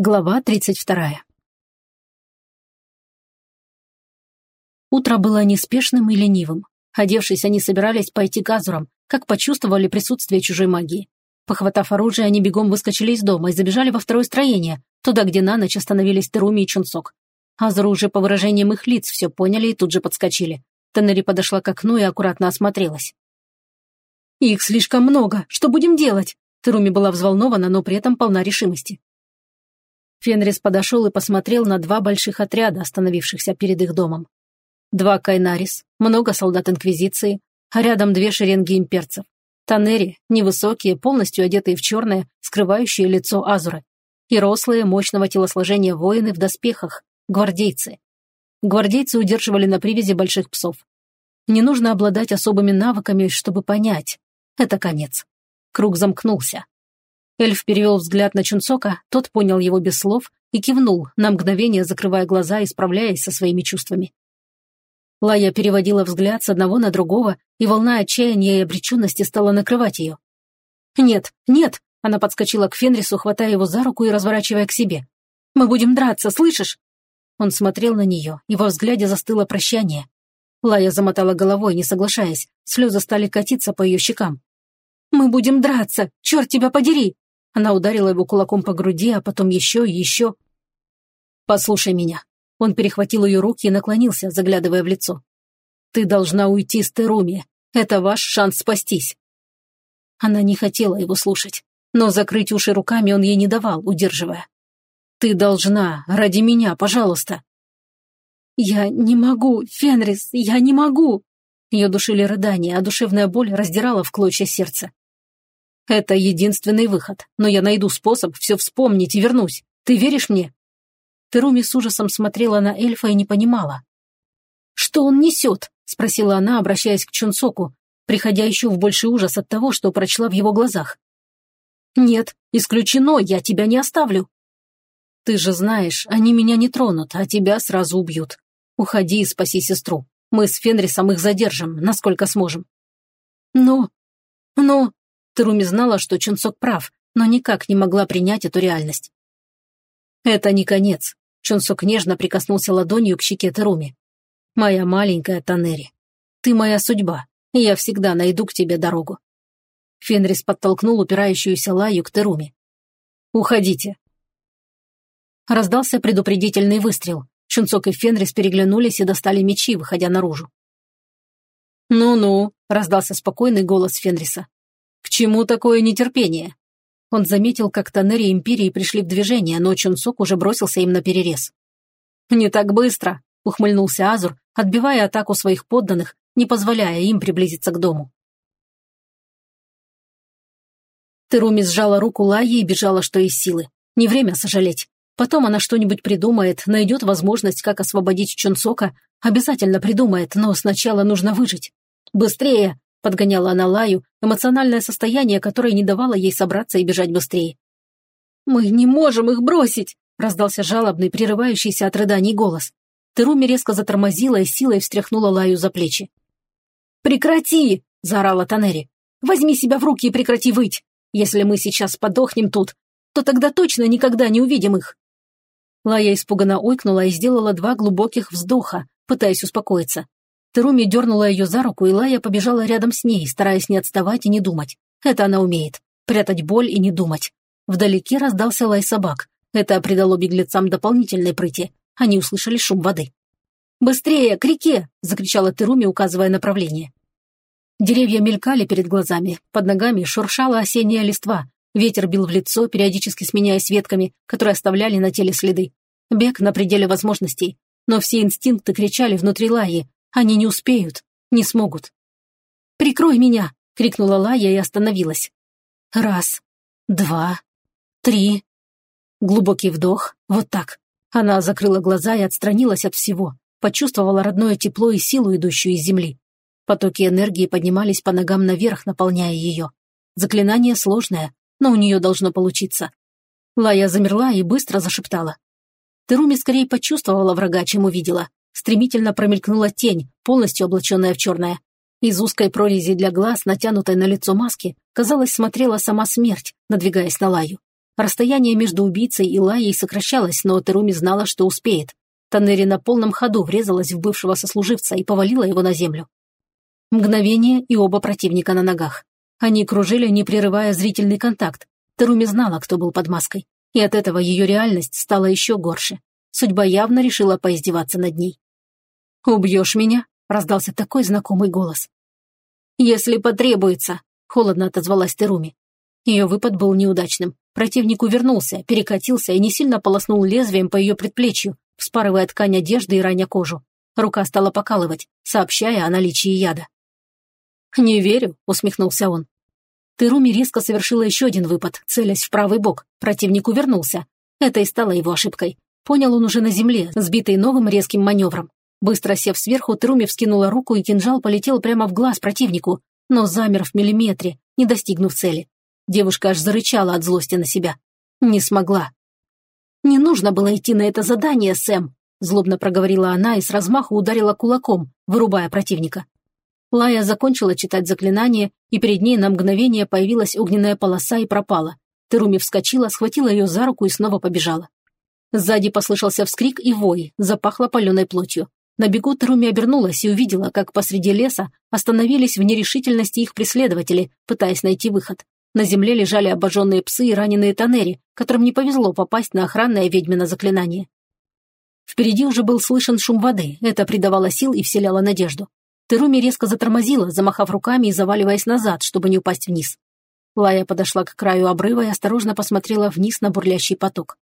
Глава 32. Утро было неспешным и ленивым. Одевшись, они собирались пойти к Азурам, как почувствовали присутствие чужой магии. Похватав оружие, они бегом выскочили из дома и забежали во второе строение, туда, где на ночь остановились Теруми и Чунсок. Азуры уже по выражениям их лиц все поняли и тут же подскочили. Теннери подошла к окну и аккуратно осмотрелась. «Их слишком много! Что будем делать?» Теруми была взволнована, но при этом полна решимости. Фенрис подошел и посмотрел на два больших отряда, остановившихся перед их домом. Два Кайнарис, много солдат Инквизиции, а рядом две шеренги имперцев. Танери, невысокие, полностью одетые в черное, скрывающие лицо Азуры. И рослые, мощного телосложения воины в доспехах, гвардейцы. Гвардейцы удерживали на привязи больших псов. Не нужно обладать особыми навыками, чтобы понять. Это конец. Круг замкнулся. Эльф перевел взгляд на Чунцока, тот понял его без слов и кивнул, на мгновение закрывая глаза и справляясь со своими чувствами. Лая переводила взгляд с одного на другого, и волна отчаяния и обреченности стала накрывать ее. «Нет, нет!» – она подскочила к Фенрису, хватая его за руку и разворачивая к себе. «Мы будем драться, слышишь?» Он смотрел на нее, и во взгляде застыло прощание. Лая замотала головой, не соглашаясь, слезы стали катиться по ее щекам. «Мы будем драться! Черт тебя подери!» Она ударила его кулаком по груди, а потом еще и еще. «Послушай меня». Он перехватил ее руки и наклонился, заглядывая в лицо. «Ты должна уйти с Теруми. Это ваш шанс спастись». Она не хотела его слушать, но закрыть уши руками он ей не давал, удерживая. «Ты должна, ради меня, пожалуйста». «Я не могу, Фенрис, я не могу!» Ее душили рыдания, а душевная боль раздирала в клочья сердце. Это единственный выход, но я найду способ все вспомнить и вернусь. Ты веришь мне?» Теруми с ужасом смотрела на эльфа и не понимала. «Что он несет?» – спросила она, обращаясь к Чунсоку, приходя еще в больший ужас от того, что прочла в его глазах. «Нет, исключено, я тебя не оставлю». «Ты же знаешь, они меня не тронут, а тебя сразу убьют. Уходи и спаси сестру. Мы с Фенрисом их задержим, насколько сможем». «Но... но...» Теруми знала, что Чунсок прав, но никак не могла принять эту реальность. «Это не конец», — Чунсок нежно прикоснулся ладонью к щеке Теруми. «Моя маленькая Танери, ты моя судьба, и я всегда найду к тебе дорогу». Фенрис подтолкнул упирающуюся Лаю к Теруми. «Уходите». Раздался предупредительный выстрел. Чунцок и Фенрис переглянулись и достали мечи, выходя наружу. «Ну-ну», — раздался спокойный голос Фенриса. К чему такое нетерпение? Он заметил, как Танери Империи пришли в движение, но Чунсок уже бросился им на перерез. «Не так быстро», — ухмыльнулся Азур, отбивая атаку своих подданных, не позволяя им приблизиться к дому. Теруми сжала руку Лайи и бежала, что из силы. Не время сожалеть. Потом она что-нибудь придумает, найдет возможность, как освободить Чунсока. Обязательно придумает, но сначала нужно выжить. «Быстрее!» Подгоняла она Лаю, эмоциональное состояние, которое не давало ей собраться и бежать быстрее. «Мы не можем их бросить!» – раздался жалобный, прерывающийся от рыданий голос. Теруми резко затормозила и силой встряхнула Лаю за плечи. «Прекрати!» – заорала Танери. «Возьми себя в руки и прекрати выть! Если мы сейчас подохнем тут, то тогда точно никогда не увидим их!» Лая испуганно ойкнула и сделала два глубоких вздоха, пытаясь успокоиться. Теруми дернула ее за руку, и Лая побежала рядом с ней, стараясь не отставать и не думать. Это она умеет. Прятать боль и не думать. Вдалеке раздался лай собак. Это придало беглецам дополнительной прыти. Они услышали шум воды. «Быстрее, к реке!» – закричала Теруми, указывая направление. Деревья мелькали перед глазами, под ногами шуршала осенняя листва, ветер бил в лицо, периодически сменяясь ветками, которые оставляли на теле следы. Бег на пределе возможностей, но все инстинкты кричали внутри Лаи, они не успеют, не смогут. «Прикрой меня!» — крикнула Лая и остановилась. Раз, два, три. Глубокий вдох, вот так. Она закрыла глаза и отстранилась от всего, почувствовала родное тепло и силу, идущую из земли. Потоки энергии поднимались по ногам наверх, наполняя ее. Заклинание сложное, но у нее должно получиться. Лая замерла и быстро зашептала. Теруми скорее почувствовала врага, чем увидела. Стремительно промелькнула тень, полностью облаченная в черное. Из узкой прорези для глаз, натянутой на лицо маски, казалось, смотрела сама смерть, надвигаясь на Лаю. Расстояние между убийцей и Лаей сокращалось, но Теруми знала, что успеет. Танери на полном ходу врезалась в бывшего сослуживца и повалила его на землю. Мгновение, и оба противника на ногах. Они кружили, не прерывая зрительный контакт. Теруми знала, кто был под маской. И от этого ее реальность стала еще горше. Судьба явно решила поиздеваться над ней. «Убьешь меня?» – раздался такой знакомый голос. «Если потребуется», – холодно отозвалась Теруми. Ее выпад был неудачным. Противник увернулся, перекатился и не сильно полоснул лезвием по ее предплечью, вспарывая ткань одежды и раня кожу. Рука стала покалывать, сообщая о наличии яда. «Не верю», — усмехнулся он. Теруми резко совершила еще один выпад, целясь в правый бок. Противник увернулся. Это и стало его ошибкой. Понял он уже на земле, сбитый новым резким маневром. Быстро сев сверху, Теруми вскинула руку, и кинжал полетел прямо в глаз противнику, но замер в миллиметре, не достигнув цели. Девушка аж зарычала от злости на себя. Не смогла. «Не нужно было идти на это задание, Сэм», злобно проговорила она и с размаху ударила кулаком, вырубая противника. Лая закончила читать заклинание, и перед ней на мгновение появилась огненная полоса и пропала. Теруми вскочила, схватила ее за руку и снова побежала. Сзади послышался вскрик и вой, запахло паленой плотью. На бегу Теруми обернулась и увидела, как посреди леса остановились в нерешительности их преследователи, пытаясь найти выход. На земле лежали обожженные псы и раненые тоннери, которым не повезло попасть на охранное ведьмино заклинание. Впереди уже был слышен шум воды, это придавало сил и вселяло надежду. Теруми резко затормозила, замахав руками и заваливаясь назад, чтобы не упасть вниз. Лая подошла к краю обрыва и осторожно посмотрела вниз на бурлящий поток.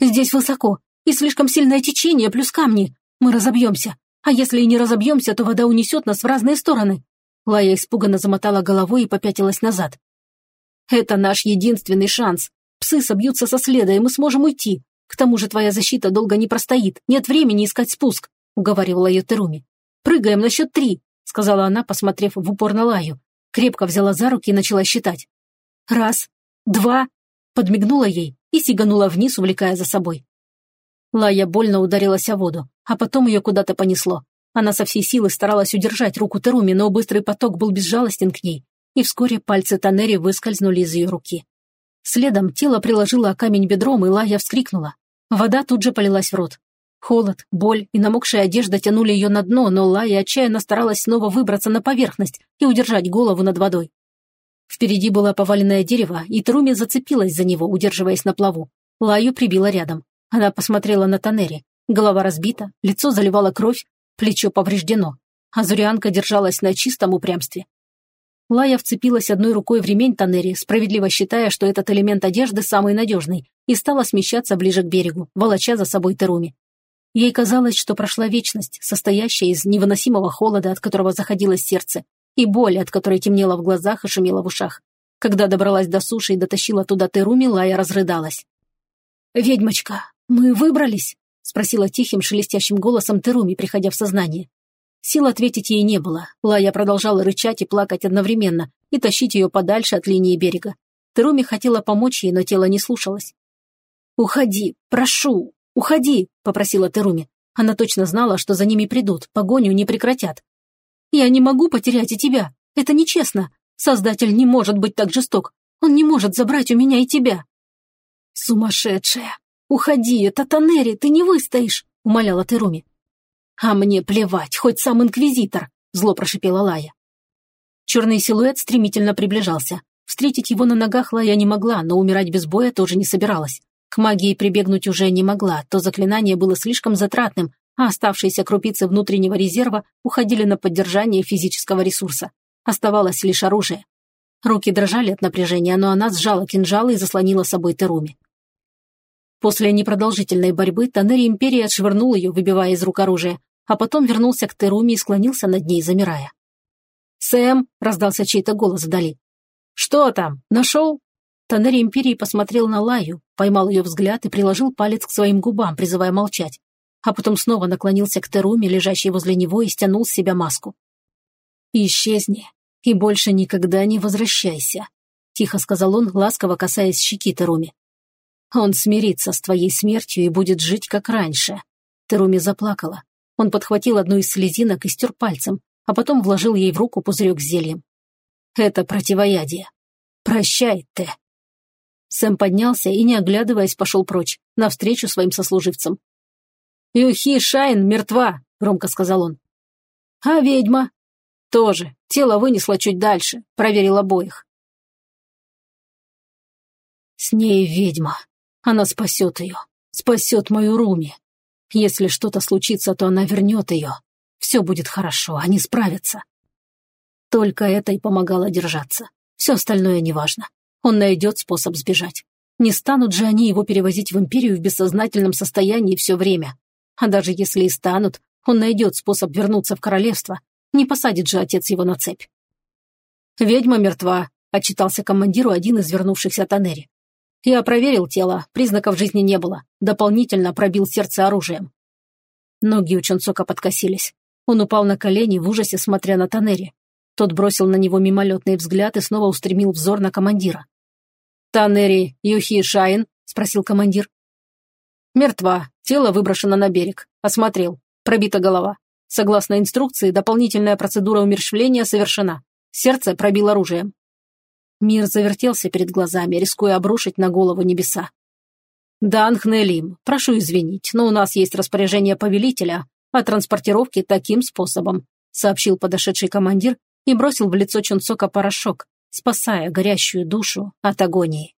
«Здесь высоко, и слишком сильное течение, плюс камни. Мы разобьемся. А если и не разобьемся, то вода унесет нас в разные стороны». Лая испуганно замотала головой и попятилась назад. Это наш единственный шанс. Псы собьются со следа, и мы сможем уйти. К тому же твоя защита долго не простоит. Нет времени искать спуск», — уговаривала ее Теруми. «Прыгаем на счет три», — сказала она, посмотрев в упор на Лаю. Крепко взяла за руки и начала считать. «Раз, два», — подмигнула ей и сиганула вниз, увлекая за собой. Лая больно ударилась о воду, а потом ее куда-то понесло. Она со всей силы старалась удержать руку Теруми, но быстрый поток был безжалостен к ней, и вскоре пальцы Танери выскользнули из ее руки. Следом тело приложило о камень бедром, и Лая вскрикнула. Вода тут же полилась в рот. Холод, боль и намокшая одежда тянули ее на дно, но Лая отчаянно старалась снова выбраться на поверхность и удержать голову над водой. Впереди было поваленное дерево, и Труми зацепилась за него, удерживаясь на плаву. Лаю прибила рядом. Она посмотрела на Танери. Голова разбита, лицо заливало кровь, плечо повреждено. А Зурианка держалась на чистом упрямстве. Лая вцепилась одной рукой в ремень Танери, справедливо считая, что этот элемент одежды самый надежный, и стала смещаться ближе к берегу, волоча за собой Теруми. Ей казалось, что прошла вечность, состоящая из невыносимого холода, от которого заходилось сердце, и боли, от которой темнело в глазах и шумело в ушах. Когда добралась до суши и дотащила туда Теруми, Лая разрыдалась. «Ведьмочка, мы выбрались?» — спросила тихим, шелестящим голосом Теруми, приходя в сознание. Сил ответить ей не было. Лая продолжала рычать и плакать одновременно и тащить ее подальше от линии берега. Теруми хотела помочь ей, но тело не слушалось. «Уходи, прошу, уходи», — попросила Теруми. Она точно знала, что за ними придут, погоню не прекратят. «Я не могу потерять и тебя. Это нечестно. Создатель не может быть так жесток. Он не может забрать у меня и тебя». «Сумасшедшая! Уходи, это Танери, ты не выстоишь», — умоляла Теруми. «А мне плевать, хоть сам инквизитор!» – зло прошипела Лая. Черный силуэт стремительно приближался. Встретить его на ногах Лая не могла, но умирать без боя тоже не собиралась. К магии прибегнуть уже не могла, то заклинание было слишком затратным, а оставшиеся крупицы внутреннего резерва уходили на поддержание физического ресурса. Оставалось лишь оружие. Руки дрожали от напряжения, но она сжала кинжал и заслонила собой Теруми. После непродолжительной борьбы Танери Империи отшвырнул ее, выбивая из рук оружие, а потом вернулся к Теруме и склонился над ней, замирая. «Сэм!» — раздался чей-то голос вдали. «Что там? Нашел?» Танери Империи посмотрел на Лаю, поймал ее взгляд и приложил палец к своим губам, призывая молчать. А потом снова наклонился к Теруме, лежащей возле него, и стянул с себя маску. «Исчезни и больше никогда не возвращайся», — тихо сказал он, ласково касаясь щеки Теруми. «Он смирится с твоей смертью и будет жить, как раньше». Теруми заплакала. Он подхватил одну из слезинок и стер пальцем, а потом вложил ей в руку пузырек с зельем. «Это противоядие. Прощай, Т». Сэм поднялся и, не оглядываясь, пошел прочь, навстречу своим сослуживцам. «Юхи Шайн мертва», — громко сказал он. «А ведьма?» «Тоже. Тело вынесло чуть дальше. Проверил обоих». «С ней ведьма. Она спасет ее. Спасет мою Руми. Если что-то случится, то она вернет ее. Все будет хорошо, они справятся». Только это и помогало держаться. Все остальное неважно. Он найдет способ сбежать. Не станут же они его перевозить в Империю в бессознательном состоянии все время. А даже если и станут, он найдет способ вернуться в королевство. Не посадит же отец его на цепь. «Ведьма мертва», — отчитался командиру один из вернувшихся Танери. «Я проверил тело, признаков жизни не было. Дополнительно пробил сердце оружием». Ноги у Чонсока подкосились. Он упал на колени в ужасе, смотря на Танери. Тот бросил на него мимолетный взгляд и снова устремил взор на командира. «Танери Юхи Шайн?» – спросил командир. Мертва, тело выброшено на берег. Осмотрел. Пробита голова. Согласно инструкции, дополнительная процедура умерщвления совершена. Сердце пробил оружием. Мир завертелся перед глазами, рискуя обрушить на голову небеса. «Дан Хнелим, прошу извинить, но у нас есть распоряжение повелителя о транспортировке таким способом», сообщил подошедший командир и бросил в лицо Чунцока порошок, спасая горящую душу от агонии.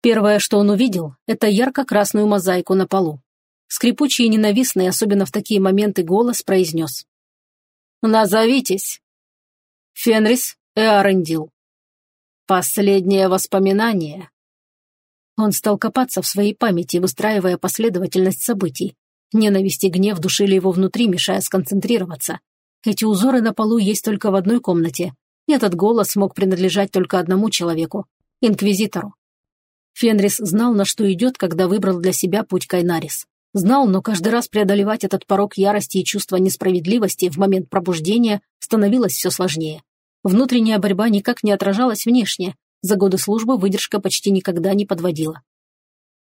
Первое, что он увидел, это ярко-красную мозаику на полу. Скрипучий и ненавистный, особенно в такие моменты, голос произнес. «Назовитесь!» «Фенрис Эарендил». «Последнее воспоминание». Он стал копаться в своей памяти, выстраивая последовательность событий. Ненависть и гнев душили его внутри, мешая сконцентрироваться. Эти узоры на полу есть только в одной комнате. Этот голос мог принадлежать только одному человеку – инквизитору. Фенрис знал, на что идет, когда выбрал для себя путь Кайнарис. Знал, но каждый раз преодолевать этот порог ярости и чувства несправедливости в момент пробуждения становилось все сложнее. Внутренняя борьба никак не отражалась внешне. За годы службы выдержка почти никогда не подводила.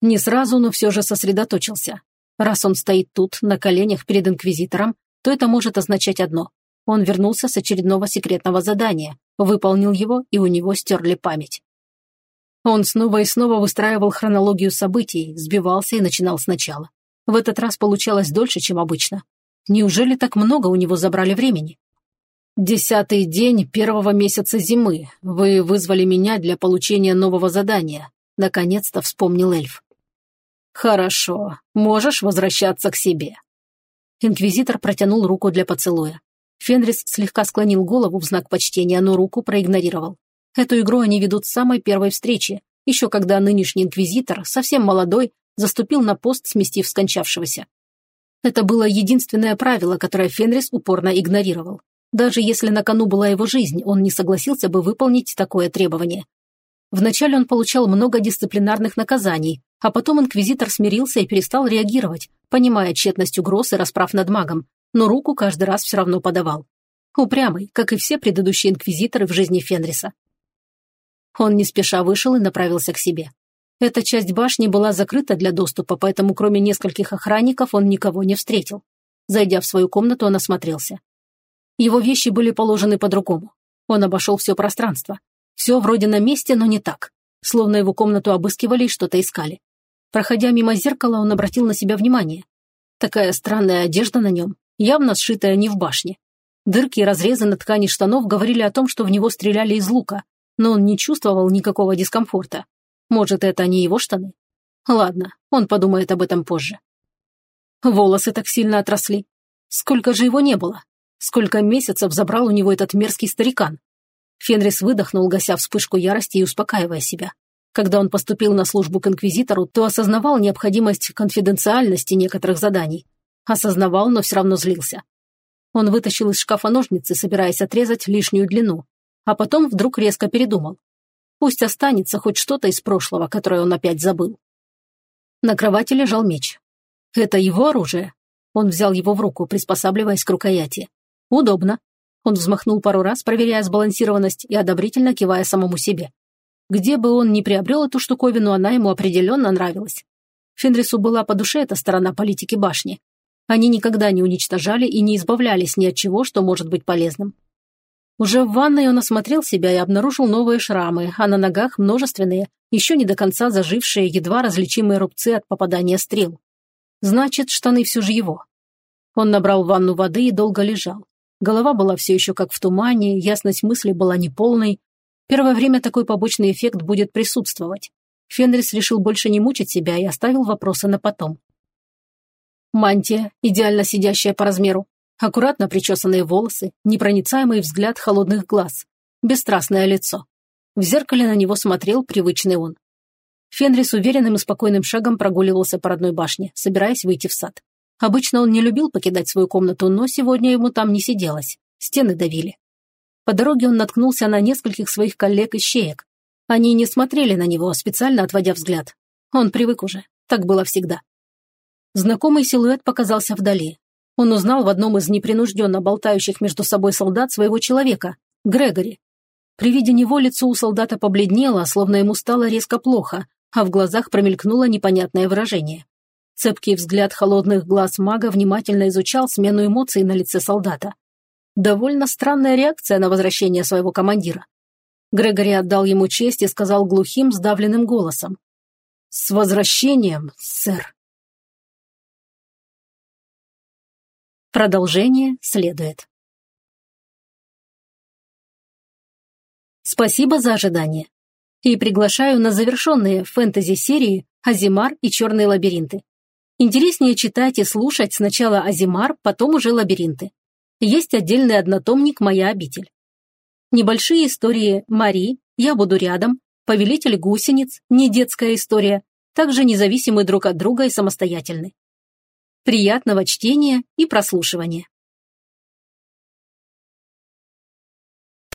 Не сразу, но все же сосредоточился. Раз он стоит тут, на коленях перед Инквизитором, то это может означать одно. Он вернулся с очередного секретного задания, выполнил его, и у него стерли память. Он снова и снова выстраивал хронологию событий, сбивался и начинал сначала. В этот раз получалось дольше, чем обычно. Неужели так много у него забрали времени? «Десятый день первого месяца зимы. Вы вызвали меня для получения нового задания», — наконец-то вспомнил эльф. «Хорошо. Можешь возвращаться к себе». Инквизитор протянул руку для поцелуя. Фенрис слегка склонил голову в знак почтения, но руку проигнорировал. Эту игру они ведут с самой первой встречи, еще когда нынешний инквизитор, совсем молодой, заступил на пост, сместив скончавшегося. Это было единственное правило, которое Фенрис упорно игнорировал. Даже если на кону была его жизнь, он не согласился бы выполнить такое требование. Вначале он получал много дисциплинарных наказаний, а потом инквизитор смирился и перестал реагировать, понимая тщетность угроз и расправ над магом, но руку каждый раз все равно подавал. Упрямый, как и все предыдущие инквизиторы в жизни Фенриса. Он не спеша вышел и направился к себе. Эта часть башни была закрыта для доступа, поэтому кроме нескольких охранников он никого не встретил. Зайдя в свою комнату, он осмотрелся. Его вещи были положены по-другому. Он обошел все пространство. Все вроде на месте, но не так. Словно его комнату обыскивали и что-то искали. Проходя мимо зеркала, он обратил на себя внимание. Такая странная одежда на нем, явно сшитая не в башне. Дырки и разрезы на ткани штанов говорили о том, что в него стреляли из лука, но он не чувствовал никакого дискомфорта. Может, это не его штаны? Ладно, он подумает об этом позже. Волосы так сильно отросли. Сколько же его не было? Сколько месяцев забрал у него этот мерзкий старикан? Фенрис выдохнул, гася вспышку ярости и успокаивая себя. Когда он поступил на службу к инквизитору, то осознавал необходимость конфиденциальности некоторых заданий. Осознавал, но все равно злился. Он вытащил из шкафа ножницы, собираясь отрезать лишнюю длину, а потом вдруг резко передумал. Пусть останется хоть что-то из прошлого, которое он опять забыл. На кровати лежал меч. Это его оружие? Он взял его в руку, приспосабливаясь к рукояти. Удобно. Он взмахнул пару раз, проверяя сбалансированность и одобрительно кивая самому себе. Где бы он ни приобрел эту штуковину, она ему определенно нравилась. Фенрису была по душе эта сторона политики башни. Они никогда не уничтожали и не избавлялись ни от чего, что может быть полезным. Уже в ванной он осмотрел себя и обнаружил новые шрамы, а на ногах множественные, еще не до конца зажившие, едва различимые рубцы от попадания стрел. Значит, штаны все же его. Он набрал ванну воды и долго лежал. Голова была все еще как в тумане, ясность мысли была неполной. Первое время такой побочный эффект будет присутствовать. Фенрис решил больше не мучить себя и оставил вопросы на потом. Мантия, идеально сидящая по размеру, аккуратно причесанные волосы, непроницаемый взгляд холодных глаз, бесстрастное лицо. В зеркале на него смотрел привычный он. Фенрис уверенным и спокойным шагом прогуливался по родной башне, собираясь выйти в сад. Обычно он не любил покидать свою комнату, но сегодня ему там не сиделось. Стены давили. По дороге он наткнулся на нескольких своих коллег и щеек. Они не смотрели на него, специально отводя взгляд. Он привык уже. Так было всегда. Знакомый силуэт показался вдали. Он узнал в одном из непринужденно болтающих между собой солдат своего человека, Грегори. При виде него лицо у солдата побледнело, словно ему стало резко плохо, а в глазах промелькнуло непонятное выражение. Цепкий взгляд холодных глаз мага внимательно изучал смену эмоций на лице солдата. Довольно странная реакция на возвращение своего командира. Грегори отдал ему честь и сказал глухим, сдавленным голосом. «С возвращением, сэр!» Продолжение следует. Спасибо за ожидание. И приглашаю на завершенные фэнтези-серии «Азимар и черные лабиринты». Интереснее читать и слушать сначала Азимар, потом уже лабиринты. Есть отдельный однотомник «Моя обитель». Небольшие истории «Мари», «Я буду рядом», «Повелитель гусениц», «Не детская история», также независимы друг от друга и самостоятельны. Приятного чтения и прослушивания.